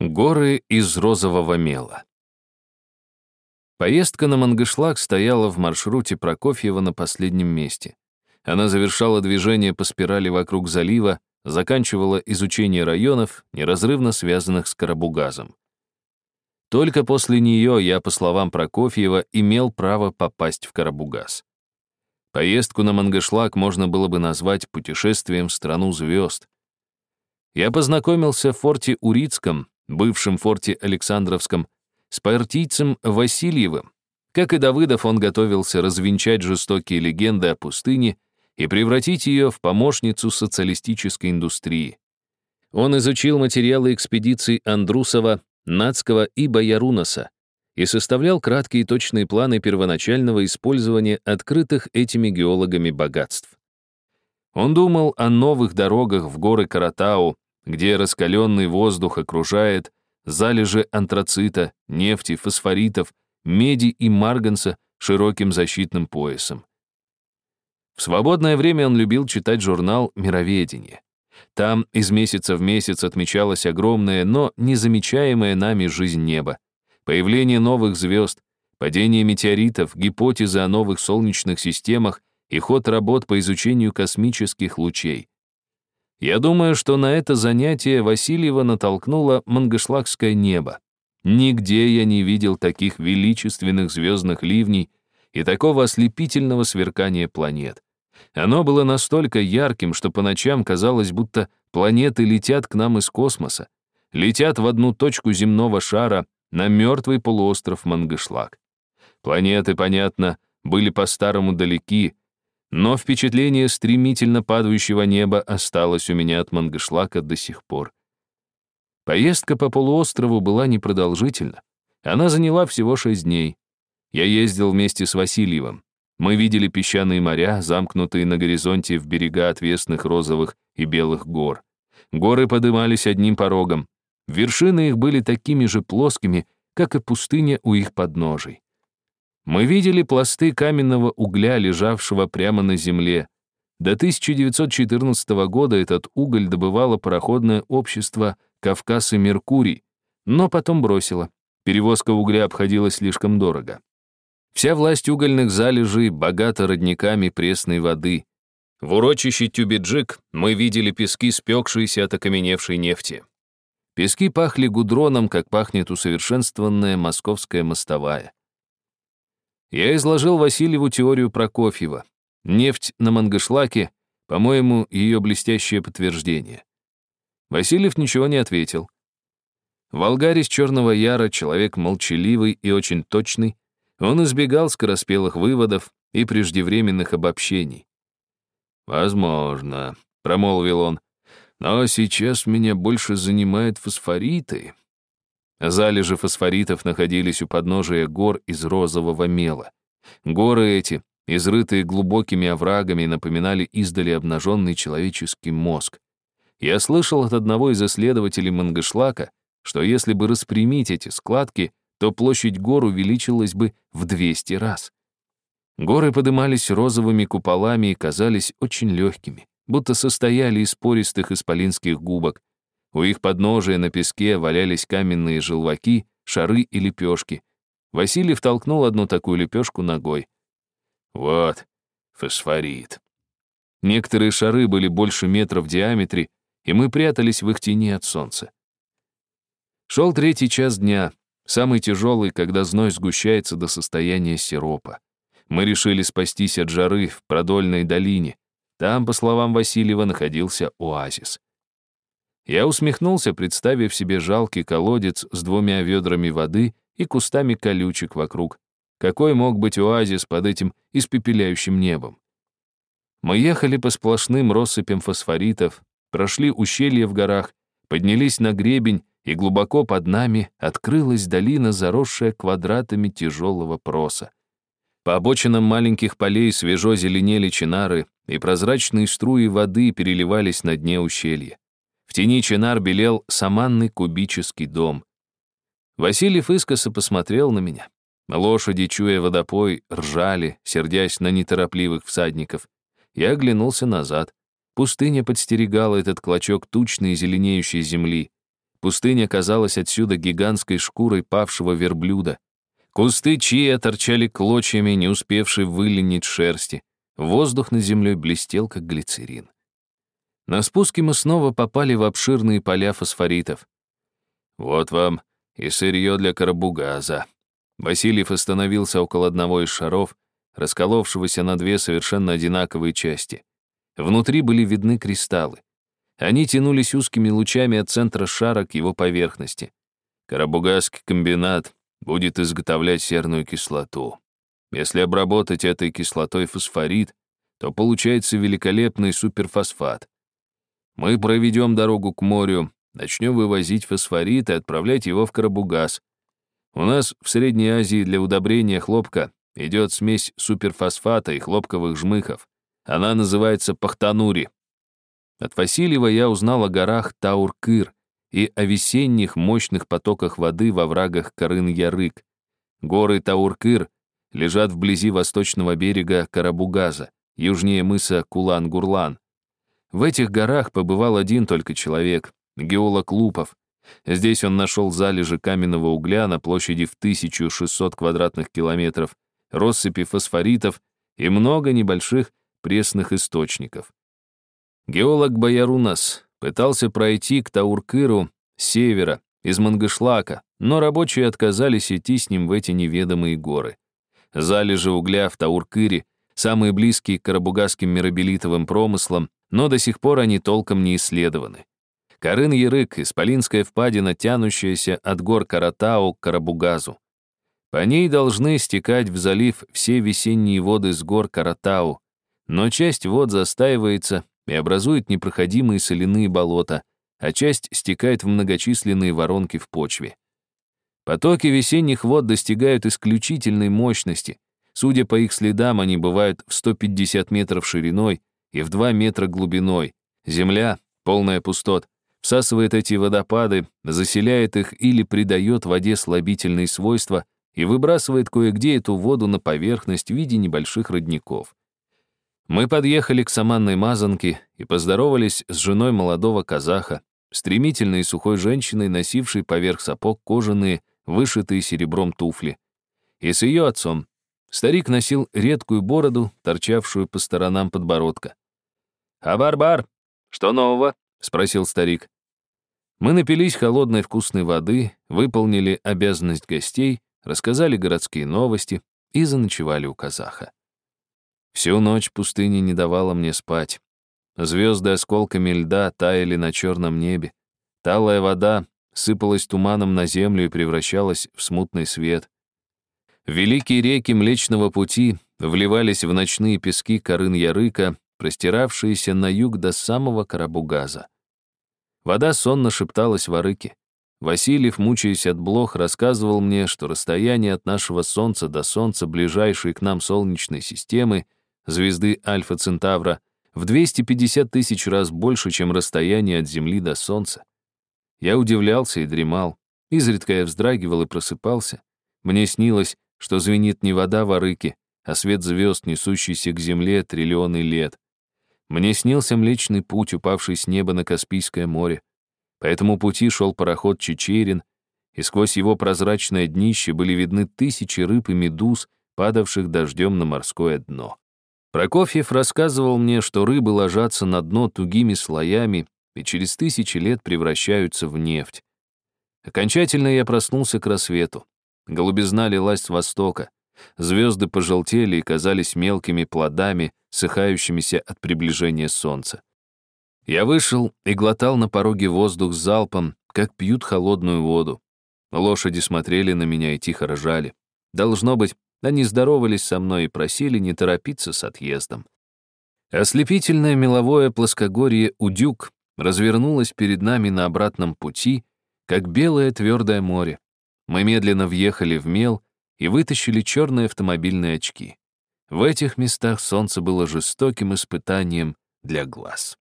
Горы из розового мела. Поездка на Мангышлак стояла в маршруте Прокофьева на последнем месте. Она завершала движение по спирали вокруг залива, заканчивала изучение районов, неразрывно связанных с Карабугазом. Только после нее я, по словам Прокофьева, имел право попасть в Карабугаз. Поездку на Мангышлак можно было бы назвать путешествием в страну звезд. Я познакомился в форте Урицком, бывшем форте Александровском, с партийцем Васильевым. Как и Давыдов, он готовился развенчать жестокие легенды о пустыне и превратить ее в помощницу социалистической индустрии. Он изучил материалы экспедиций Андрусова, Нацкого и Боярунаса и составлял краткие и точные планы первоначального использования открытых этими геологами богатств. Он думал о новых дорогах в горы Каратау, где раскаленный воздух окружает залежи антрацита, нефти, фосфоритов, меди и марганца широким защитным поясом. В свободное время он любил читать журнал «Мироведение». Там из месяца в месяц отмечалась огромная, но незамечаемая нами жизнь неба, появление новых звезд, падение метеоритов, гипотезы о новых солнечных системах и ход работ по изучению космических лучей. Я думаю, что на это занятие Васильева натолкнуло мангышлакское небо. Нигде я не видел таких величественных звездных ливней и такого ослепительного сверкания планет. Оно было настолько ярким, что по ночам казалось, будто планеты летят к нам из космоса, летят в одну точку земного шара на мертвый полуостров Мангышлак. Планеты, понятно, были по-старому далеки, но впечатление стремительно падающего неба осталось у меня от Мангышлака до сих пор. Поездка по полуострову была непродолжительна. Она заняла всего шесть дней. Я ездил вместе с Васильевым. Мы видели песчаные моря, замкнутые на горизонте в берега отвесных розовых и белых гор. Горы подымались одним порогом. Вершины их были такими же плоскими, как и пустыня у их подножий. Мы видели пласты каменного угля, лежавшего прямо на земле. До 1914 года этот уголь добывало пароходное общество «Кавказ и Меркурий», но потом бросило. Перевозка угля обходилась слишком дорого. Вся власть угольных залежей богата родниками пресной воды. В урочище Тюбиджик мы видели пески, спекшиеся от окаменевшей нефти. Пески пахли гудроном, как пахнет усовершенствованная московская мостовая. Я изложил Васильеву теорию Прокофьева. Нефть на Мангышлаке, по-моему, ее блестящее подтверждение. Васильев ничего не ответил. Волгарь Черного Яра, человек молчаливый и очень точный, он избегал скороспелых выводов и преждевременных обобщений. «Возможно», — промолвил он, «но сейчас меня больше занимают фосфориты. Залежи фосфоритов находились у подножия гор из розового мела. Горы эти, изрытые глубокими оврагами, напоминали издали обнаженный человеческий мозг. Я слышал от одного из исследователей Мангышлака, что если бы распрямить эти складки, то площадь гор увеличилась бы в 200 раз. Горы подымались розовыми куполами и казались очень легкими, будто состояли из пористых исполинских губок, у их подножия на песке валялись каменные желваки, шары и лепешки. Василий втолкнул одну такую лепешку ногой. Вот, фосфорит. Некоторые шары были больше метра в диаметре, и мы прятались в их тени от солнца. Шел третий час дня, самый тяжелый, когда зной сгущается до состояния сиропа. Мы решили спастись от жары в продольной долине. Там, по словам Васильева, находился оазис. Я усмехнулся, представив себе жалкий колодец с двумя ведрами воды и кустами колючек вокруг. Какой мог быть оазис под этим испепеляющим небом? Мы ехали по сплошным россыпям фосфоритов, прошли ущелья в горах, поднялись на гребень, и глубоко под нами открылась долина, заросшая квадратами тяжелого проса. По обочинам маленьких полей свежо зеленели чинары, и прозрачные струи воды переливались на дне ущелья. В тени чинар белел саманный кубический дом. Васильев искоса посмотрел на меня. Лошади, чуя водопой, ржали, сердясь на неторопливых всадников. Я оглянулся назад. Пустыня подстерегала этот клочок тучной зеленеющей земли. Пустыня казалась отсюда гигантской шкурой павшего верблюда. Кусты чия торчали клочьями, не успевшие выленить шерсти. Воздух над землей блестел, как глицерин. На спуске мы снова попали в обширные поля фосфоритов. «Вот вам и сырье для карабугаза». Васильев остановился около одного из шаров, расколовшегося на две совершенно одинаковые части. Внутри были видны кристаллы. Они тянулись узкими лучами от центра шара к его поверхности. Карабугасский комбинат будет изготовлять серную кислоту. Если обработать этой кислотой фосфорит, то получается великолепный суперфосфат. Мы проведем дорогу к морю, начнем вывозить фосфорит и отправлять его в Карабугас. У нас в Средней Азии для удобрения хлопка идет смесь суперфосфата и хлопковых жмыхов. Она называется пахтанури. От Васильева я узнал о горах Тауркыр и о весенних мощных потоках воды во врагах Карын-Ярык. Горы Тауркыр лежат вблизи восточного берега Карабугаза, южнее мыса Кулан-Гурлан. В этих горах побывал один только человек, геолог Лупов. Здесь он нашел залежи каменного угля на площади в 1600 квадратных километров, россыпи фосфоритов и много небольших пресных источников. Геолог Боярунас пытался пройти к Тауркыру с севера, из Мангышлака, но рабочие отказались идти с ним в эти неведомые горы. Залежи угля в Тауркыре, самые близкие к карабугасским мирабелитовым промыслам, но до сих пор они толком не исследованы. Карын-Ярык — исполинская впадина, тянущаяся от гор Каратау к Карабугазу. По ней должны стекать в залив все весенние воды с гор Каратау, но часть вод застаивается и образует непроходимые соляные болота, а часть стекает в многочисленные воронки в почве. Потоки весенних вод достигают исключительной мощности. Судя по их следам, они бывают в 150 метров шириной и в 2 метра глубиной. Земля, полная пустот, всасывает эти водопады, заселяет их или придает воде слабительные свойства и выбрасывает кое-где эту воду на поверхность в виде небольших родников. Мы подъехали к саманной мазанке и поздоровались с женой молодого казаха, стремительной и сухой женщиной, носившей поверх сапог кожаные, вышитые серебром туфли. И с ее отцом. Старик носил редкую бороду, торчавшую по сторонам подбородка. «А барбар, что нового?» — спросил старик. Мы напились холодной вкусной воды, выполнили обязанность гостей, рассказали городские новости и заночевали у казаха. Всю ночь пустыня не давала мне спать. Звезды осколками льда таяли на черном небе. Талая вода сыпалась туманом на землю и превращалась в смутный свет. Великие реки Млечного Пути вливались в ночные пески Карын-Ярыка, простиравшиеся на юг до самого Карабугаза. Вода сонно шепталась в Арыке. Васильев, мучаясь от блох, рассказывал мне, что расстояние от нашего Солнца до Солнца, ближайшей к нам Солнечной системы, звезды Альфа Центавра, в 250 тысяч раз больше, чем расстояние от Земли до Солнца. Я удивлялся и дремал. Изредка я вздрагивал и просыпался. Мне снилось, что звенит не вода в арыке, а свет звезд, несущийся к Земле триллионы лет. Мне снился Млечный Путь, упавший с неба на Каспийское море. По этому пути шел пароход Чечерин, и сквозь его прозрачное днище были видны тысячи рыб и медуз, падавших дождем на морское дно. Прокофьев рассказывал мне, что рыбы ложатся на дно тугими слоями и через тысячи лет превращаются в нефть. Окончательно я проснулся к рассвету. Голубизна лилась с востока. Звезды пожелтели и казались мелкими плодами, сыхающимися от приближения солнца. Я вышел и глотал на пороге воздух залпом, как пьют холодную воду. Лошади смотрели на меня и тихо ржали. Должно быть, они здоровались со мной и просили не торопиться с отъездом. Ослепительное меловое плоскогорье Удюк развернулось перед нами на обратном пути, как белое твердое море. Мы медленно въехали в мел и вытащили черные автомобильные очки. В этих местах солнце было жестоким испытанием для глаз.